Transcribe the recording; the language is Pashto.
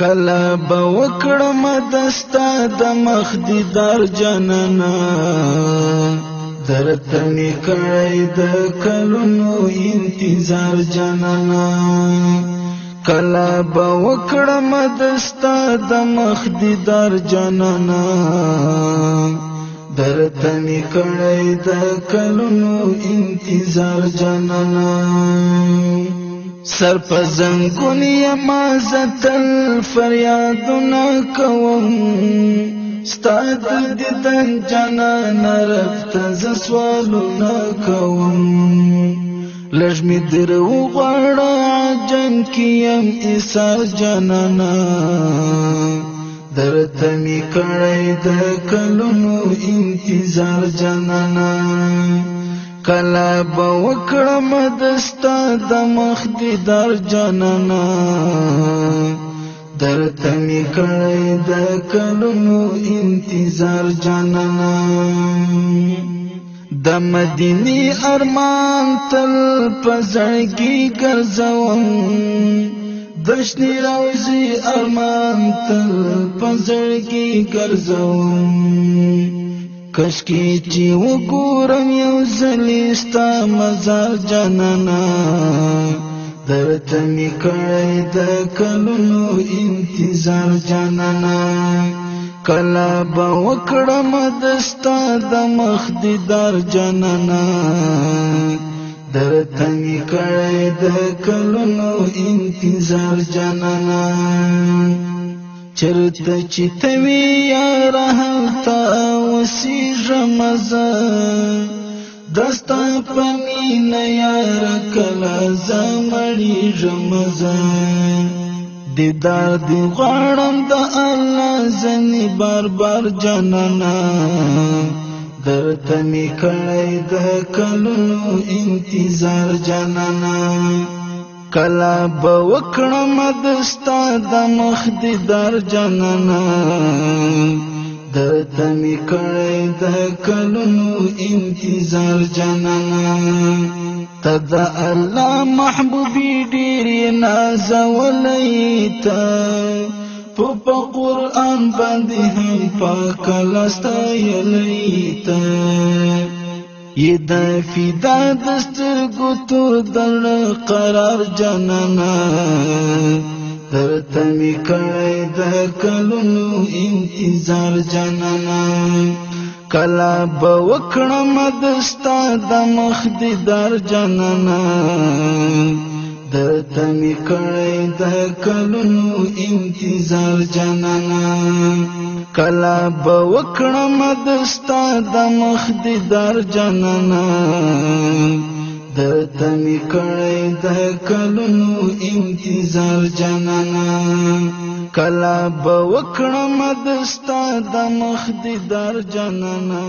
کلا به وکړم دستا د مخ دي در جننا درتنی کړی د کلونو انتظار جننا کلا به وکړم دستا د مخ دي در جننا درتنی کړی د کلونو انتظار جننا سر په زنګونی ما زتل فریادونه کوم ستاد دیدن جانا نرفت ز سوالونه کوم لږ می درو غړا جن کیم ایسا جنانا درته می کړی د کلونو انتظار جنانا کلا به وکړم دستا د مخ دی در جانانا در تمی کړی د کلمو انتظار جانانا د مدینی ارمان تل پزړګي ګرځوم دشنی روزي ارمان تل پزړګي ګرځوم کش کی چې وګورم یو زلیستا مزار جننا درته می کړی د کلونو انتظار جننا کلا به وکړم دستا د مخ دیدار جننا درته می کړی د کلونو انتظار جننا چرته چې توی یار هلته وسیږم زه دستا په مینه یار کله زه مړیږم زه دیدار دی غواړم د الله زنی بار بار جانانا درته می کړی د کلو انتظار جانانا کلا به وکړم دستا د مخ دي در جننا د تمی کړي د کلونو انتظار جننا تد الله محبوبي ډېر نازولیتا په قرآن باندې هم پاک لستا یلیتا یہ د فدا دستر کو تو دن قرار جنانا در تمی کړی د کلونو انتظار جنانا کلا به وکړم دستا د مخ دیدار جنانا د تمی کړی د کلونو انتظار جنانا کلا به وکړم دستا د مخ دیدار جنانا د تمی کړی د کلونو انتظار جنانا کلا به وکړم دستا د مخ دیدار جنانا